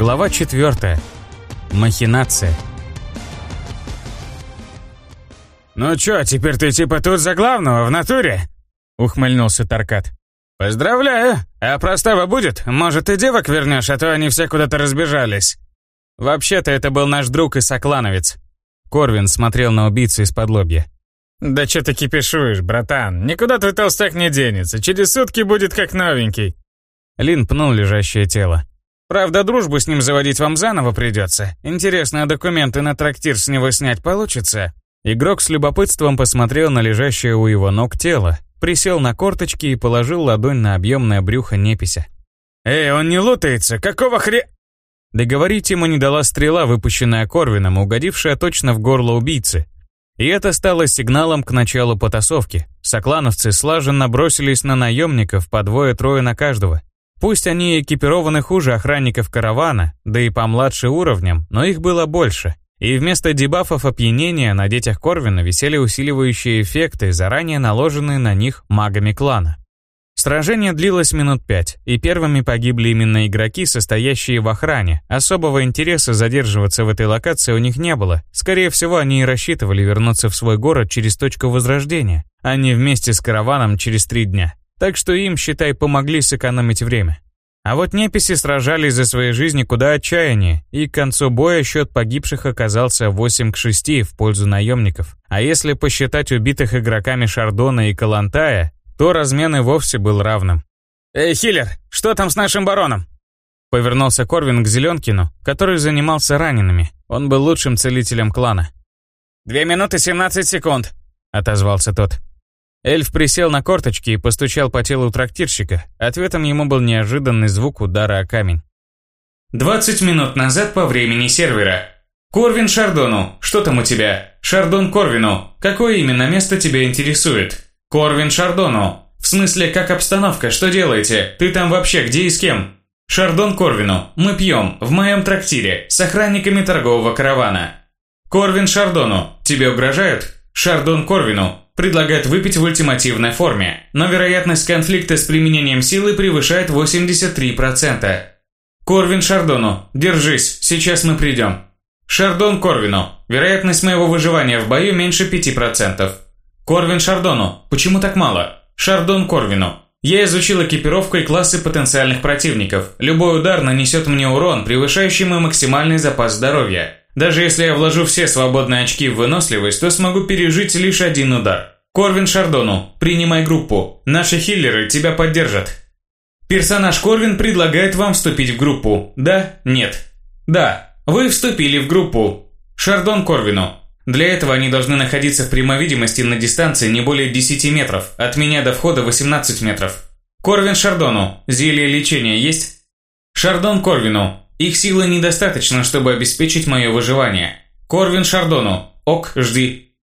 Глава 4. Махинация. «Ну чё, теперь ты типа тут за главного в натуре?» — ухмыльнулся Таркат. «Поздравляю! А простава будет? Может, и девок вернешь, а то они все куда-то разбежались». «Вообще-то это был наш друг и соклановец». Корвин смотрел на убийцу из-под лобья. «Да чё ты кипишуешь, братан? Никуда твой толстяк не денется. Через сутки будет как новенький». Лин пнул лежащее тело. «Правда, дружбу с ним заводить вам заново придется. Интересно, а документы на трактир с него снять получится?» Игрок с любопытством посмотрел на лежащее у его ног тело, присел на корточки и положил ладонь на объемное брюхо непися. «Эй, он не лутается! Какого хре...» Договорить ему не дала стрела, выпущенная Корвином, угодившая точно в горло убийцы. И это стало сигналом к началу потасовки. Соклановцы слаженно бросились на наемников по двое-трое на каждого. Пусть они экипированы хуже охранников каравана, да и по младше уровням, но их было больше. И вместо дебафов опьянения на детях Корвина висели усиливающие эффекты, заранее наложенные на них магами клана. Сражение длилось минут пять, и первыми погибли именно игроки, состоящие в охране. Особого интереса задерживаться в этой локации у них не было. Скорее всего, они и рассчитывали вернуться в свой город через точку возрождения, а не вместе с караваном через три дня. Так что им, считай, помогли сэкономить время. А вот неписи сражались за свои жизни куда отчаяннее, и к концу боя счет погибших оказался 8 к 6 в пользу наемников. А если посчитать убитых игроками Шардона и Калантая, то размен и вовсе был равным. «Эй, Хиллер, что там с нашим бароном?» Повернулся Корвин к Зеленкину, который занимался ранеными. Он был лучшим целителем клана. «Две минуты семнадцать секунд», — отозвался тот. Эльф присел на корточки и постучал по телу трактирщика. Ответом ему был неожиданный звук удара о камень. «20 минут назад по времени сервера. Корвин Шардону, что там у тебя? Шардон Корвину, какое именно место тебя интересует? Корвин Шардону, в смысле, как обстановка, что делаете? Ты там вообще где и с кем? Шардон Корвину, мы пьем, в моем трактире, с охранниками торгового каравана. Корвин Шардону, тебе угрожают? Шардон Корвину, предлагает выпить в ультимативной форме, но вероятность конфликта с применением силы превышает 83%. Корвин Шардону, держись, сейчас мы придем. Шардон Корвину, вероятность моего выживания в бою меньше 5%. Корвин Шардону, почему так мало? Шардон Корвину, я изучил экипировку и классы потенциальных противников. Любой удар нанесет мне урон, превышающий мой максимальный запас здоровья. Даже если я вложу все свободные очки в выносливость, то смогу пережить лишь один удар. Корвин Шардону, принимай группу. Наши хиллеры тебя поддержат. Персонаж Корвин предлагает вам вступить в группу. Да? Нет? Да. Вы вступили в группу. Шардон Корвину. Для этого они должны находиться в прямой видимости на дистанции не более 10 метров. От меня до входа 18 метров. Корвин Шардону. Зелье лечения есть? Шардон Корвину. Их силы недостаточно, чтобы обеспечить мое выживание. Корвин Шардону. Ок, жди.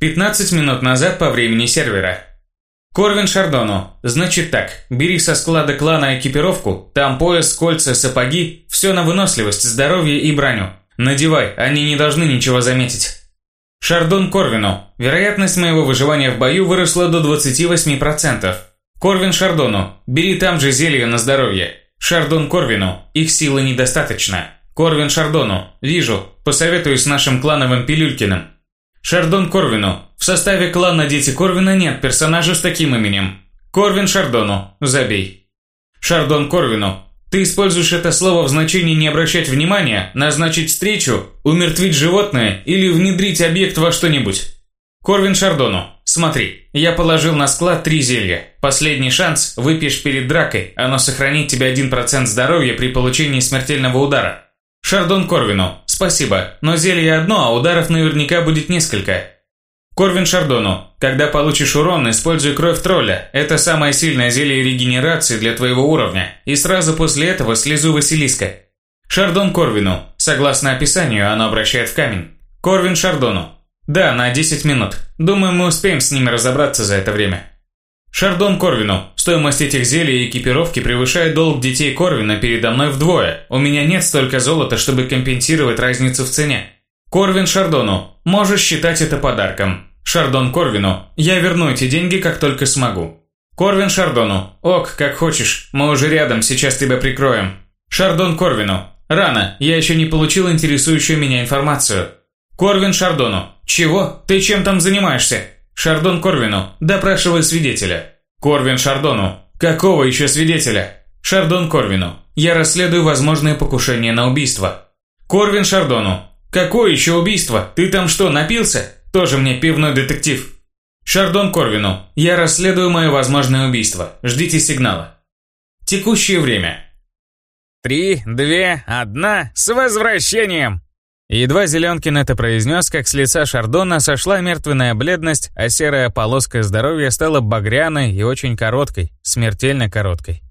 15 минут назад по времени сервера. Корвин Шардону. Значит так, бери со склада клана экипировку, там пояс, кольца, сапоги, все на выносливость, здоровье и броню. Надевай, они не должны ничего заметить. Шардон Корвину. Вероятность моего выживания в бою выросла до 28%. Корвин Шардону. Бери там же зелье на здоровье. Шардон Корвину. Их силы недостаточно. Корвин Шардону. Вижу. Посоветуюсь с нашим клановым Пилюлькиным. Шардон Корвину. В составе клана Дети Корвина нет персонажа с таким именем. Корвин Шардону. Забей. Шардон Корвину. Ты используешь это слово в значении не обращать внимания, назначить встречу, умертвить животное или внедрить объект во что-нибудь. Корвин Шардону, смотри, я положил на склад три зелья. Последний шанс выпьешь перед дракой, оно сохранит тебе 1% здоровья при получении смертельного удара. Шардон Корвину, спасибо, но зелье одно, а ударов наверняка будет несколько. Корвин Шардону, когда получишь урон, используй кровь тролля. Это самое сильное зелье регенерации для твоего уровня. И сразу после этого слезу Василиска. Шардон Корвину. Согласно описанию, оно обращает в камень. Корвин Шардону. Да, на 10 минут. Думаю, мы успеем с ними разобраться за это время. Шардон Корвину. Стоимость этих зелий и экипировки превышает долг детей Корвина передо мной вдвое. У меня нет столько золота, чтобы компенсировать разницу в цене. Корвин Шардону. Можешь считать это подарком. Шардон Корвину, я верну эти деньги, как только смогу. Корвин Шардону, ок, как хочешь, мы уже рядом, сейчас тебя прикроем. Шардон Корвину, Рано, я еще не получил интересующую меня информацию. Корвин Шардону. Чего? Ты чем там занимаешься? Шардон Корвину. Допрашивай свидетеля. Корвин Шардону. Какого еще свидетеля? Шардон Корвину. Я расследую возможное покушение на убийство. Корвин Шардону. Какое еще убийство? Ты там что, напился? Тоже мне пивной детектив. Шардон Корвину. Я расследую мое возможное убийство. Ждите сигнала. Текущее время. Три, две, одна, с возвращением! Едва Зеленкин это произнес, как с лица Шардона сошла мертвенная бледность, а серая полоска здоровья стала багряной и очень короткой, смертельно короткой.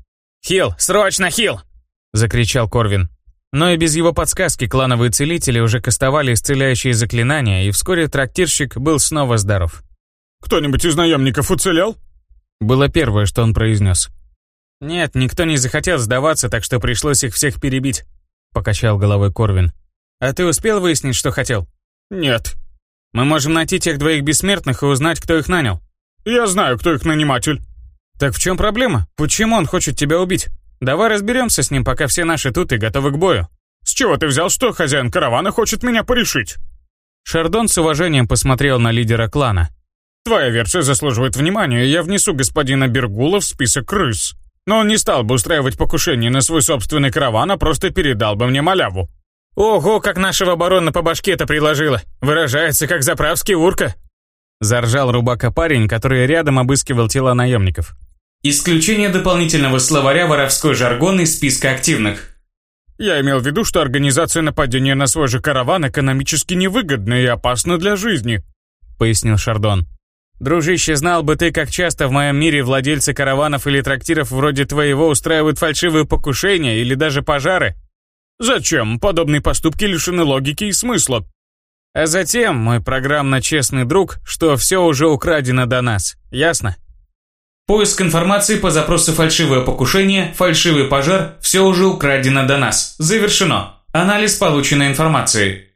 «Хил, срочно, Хил!» – закричал Корвин. Но и без его подсказки клановые целители уже кастовали исцеляющие заклинания, и вскоре трактирщик был снова здоров. «Кто-нибудь из наемников уцелел?» Было первое, что он произнес. «Нет, никто не захотел сдаваться, так что пришлось их всех перебить», – покачал головой Корвин. «А ты успел выяснить, что хотел?» «Нет». «Мы можем найти тех двоих бессмертных и узнать, кто их нанял». «Я знаю, кто их наниматель». «Так в чем проблема? Почему он хочет тебя убить? Давай разберемся с ним, пока все наши тут и готовы к бою». «С чего ты взял, что хозяин каравана хочет меня порешить?» Шардон с уважением посмотрел на лидера клана. «Твоя версия заслуживает внимания, я внесу господина Бергула в список крыс. Но он не стал бы устраивать покушение на свой собственный караван, а просто передал бы мне маляву. «Ого, как нашего барона по башке-то приложила! Выражается, как заправский урка!» Заржал рубака парень, который рядом обыскивал тела наемников. Исключение дополнительного словаря воровской жаргон из списка активных. Я имел в виду, что организация нападения на свой же караван экономически невыгодна и опасна для жизни, пояснил Шардон. Дружище, знал бы ты, как часто в моем мире владельцы караванов или трактиров вроде твоего устраивают фальшивые покушения или даже пожары. Зачем? Подобные поступки лишены логики и смысла. А затем, мой программно-честный друг, что все уже украдено до нас. Ясно? Поиск информации по запросу «фальшивое покушение», «фальшивый пожар» все уже украдено до нас. Завершено. Анализ полученной информации.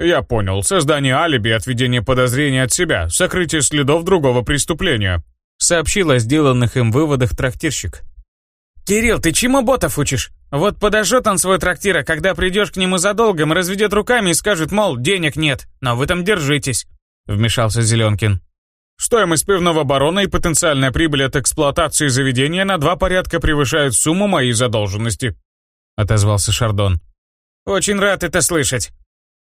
Я понял. Создание алиби, отведение подозрений от себя, сокрытие следов другого преступления. Сообщил о сделанных им выводах трактирщик. «Кирилл, ты чему ботов учишь? Вот подожжет он свой трактир, а когда придешь к нему за долгом, разведет руками и скажет, мол, денег нет, но вы там держитесь», — вмешался Зеленкин. «Стоимость пивного барона и потенциальная прибыль от эксплуатации заведения на два порядка превышают сумму моей задолженности», — отозвался Шардон. «Очень рад это слышать.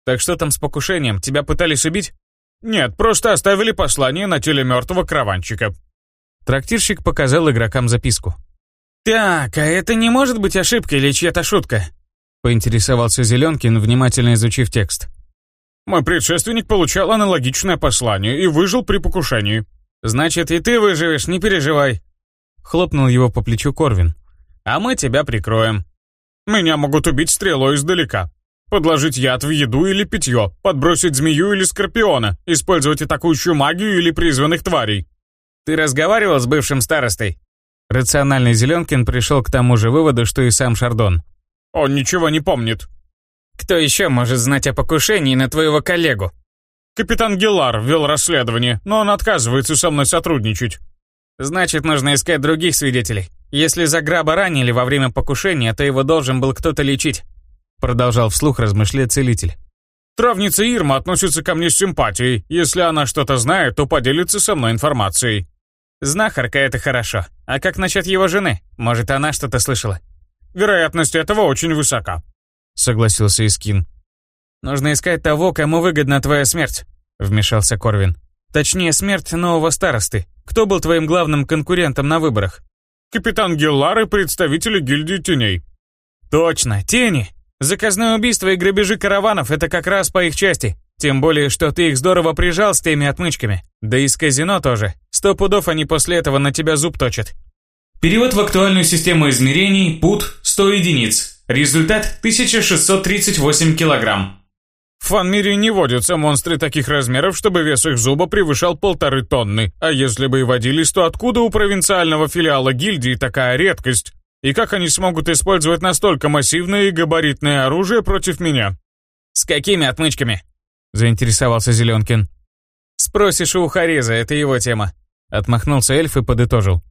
Так что там с покушением? Тебя пытались убить?» «Нет, просто оставили послание на теле мертвого караванчика». Трактирщик показал игрокам записку. «Так, а это не может быть ошибка или чья-то шутка?» Поинтересовался Зеленкин, внимательно изучив текст. «Мой предшественник получал аналогичное послание и выжил при покушении». «Значит, и ты выживешь, не переживай!» Хлопнул его по плечу Корвин. «А мы тебя прикроем». «Меня могут убить стрелой издалека. Подложить яд в еду или питье, подбросить змею или скорпиона, использовать атакующую магию или призванных тварей». «Ты разговаривал с бывшим старостой?» Рациональный Зеленкин пришел к тому же выводу, что и сам Шардон. «Он ничего не помнит». «Кто еще может знать о покушении на твоего коллегу?» «Капитан Гелар вел расследование, но он отказывается со мной сотрудничать». «Значит, нужно искать других свидетелей. Если Заграба ранили во время покушения, то его должен был кто-то лечить», продолжал вслух размышлять целитель. «Травница Ирма относится ко мне с симпатией. Если она что-то знает, то поделится со мной информацией». Знахарка — это хорошо. А как насчет его жены? Может, она что-то слышала? Вероятность этого очень высока. Согласился Искин. Нужно искать того, кому выгодна твоя смерть, вмешался Корвин. Точнее, смерть нового старосты. Кто был твоим главным конкурентом на выборах? Капитан Геллар и представители гильдии теней. Точно, тени. Заказное убийство и грабежи караванов — это как раз по их части. Тем более, что ты их здорово прижал с теми отмычками. Да и с казино тоже. Сто пудов они после этого на тебя зуб точат. Перевод в актуальную систему измерений ПУТ 100 единиц. Результат 1638 килограмм. В фан-мире не водятся монстры таких размеров, чтобы вес их зуба превышал полторы тонны. А если бы и водились, то откуда у провинциального филиала гильдии такая редкость? И как они смогут использовать настолько массивное и габаритное оружие против меня? С какими отмычками? заинтересовался Зеленкин. «Спросишь у Хареза, это его тема», — отмахнулся эльф и подытожил.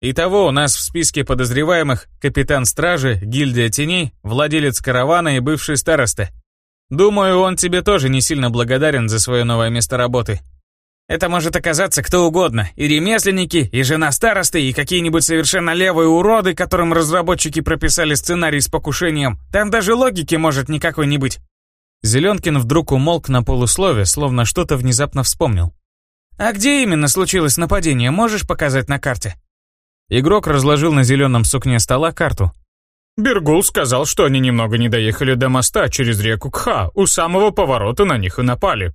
Итого у нас в списке подозреваемых капитан стражи, гильдия теней, владелец каравана и бывший староста. Думаю, он тебе тоже не сильно благодарен за свое новое место работы. Это может оказаться кто угодно, и ремесленники, и жена старосты, и какие-нибудь совершенно левые уроды, которым разработчики прописали сценарий с покушением. Там даже логики может никакой не быть. Зеленкин вдруг умолк на полуслове, словно что-то внезапно вспомнил. «А где именно случилось нападение, можешь показать на карте?» Игрок разложил на зеленом сукне стола карту. Бергул сказал, что они немного не доехали до моста через реку Кха, у самого поворота на них и напали.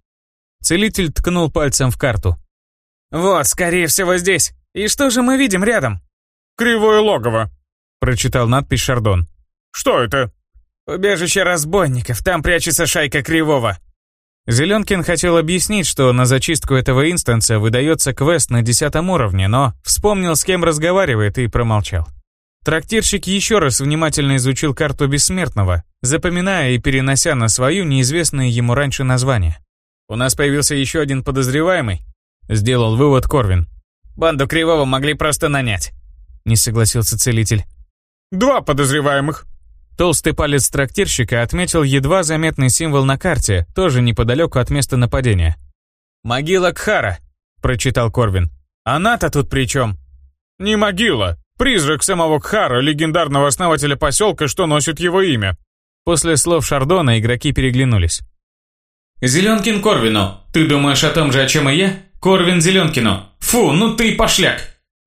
Целитель ткнул пальцем в карту. «Вот, скорее всего, здесь. И что же мы видим рядом?» «Кривое логово», — прочитал надпись Шардон. «Что это?» «Убежище разбойников, там прячется шайка Кривого». Зеленкин хотел объяснить, что на зачистку этого инстанса выдается квест на десятом уровне, но вспомнил, с кем разговаривает и промолчал. Трактирщик еще раз внимательно изучил карту Бессмертного, запоминая и перенося на свою неизвестное ему раньше название. «У нас появился еще один подозреваемый», — сделал вывод Корвин. «Банду Кривого могли просто нанять», — не согласился целитель. «Два подозреваемых», Толстый палец трактирщика отметил едва заметный символ на карте, тоже неподалеку от места нападения. «Могила Кхара», — прочитал Корвин. «Она-то тут при чем?» «Не могила. Призрак самого Кхара, легендарного основателя поселка, что носит его имя». После слов Шардона игроки переглянулись. «Зеленкин Корвину, ты думаешь о том же, о чем и я? Корвин Зеленкину. Фу, ну ты пошляк.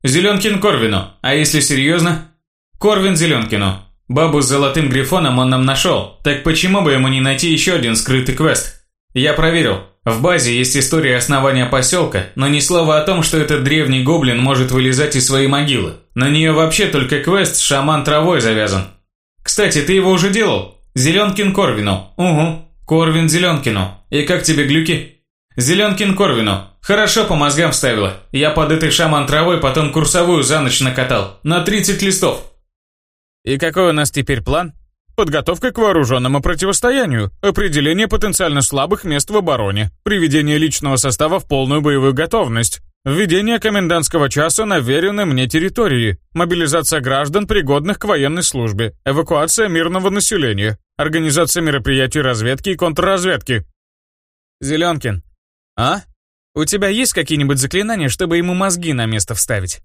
Зеленкин Корвину, а если серьезно? Корвин Зеленкину, Бабу с золотым грифоном он нам нашел, так почему бы ему не найти еще один скрытый квест? Я проверил. В базе есть история основания поселка, но ни слова о том, что этот древний гоблин может вылезать из своей могилы. На нее вообще только квест «Шаман травой» завязан. Кстати, ты его уже делал? Зеленкин Корвину. Угу. Корвин Зеленкину. И как тебе глюки? Зеленкин Корвину. Хорошо по мозгам вставила. Я под этой шаман травой потом курсовую за ночь накатал. На 30 листов. И какой у нас теперь план? Подготовка к вооруженному противостоянию, определение потенциально слабых мест в обороне, приведение личного состава в полную боевую готовность, введение комендантского часа на веренной мне территории, мобилизация граждан, пригодных к военной службе, эвакуация мирного населения, организация мероприятий разведки и контрразведки. Зеленкин, а? У тебя есть какие-нибудь заклинания, чтобы ему мозги на место вставить?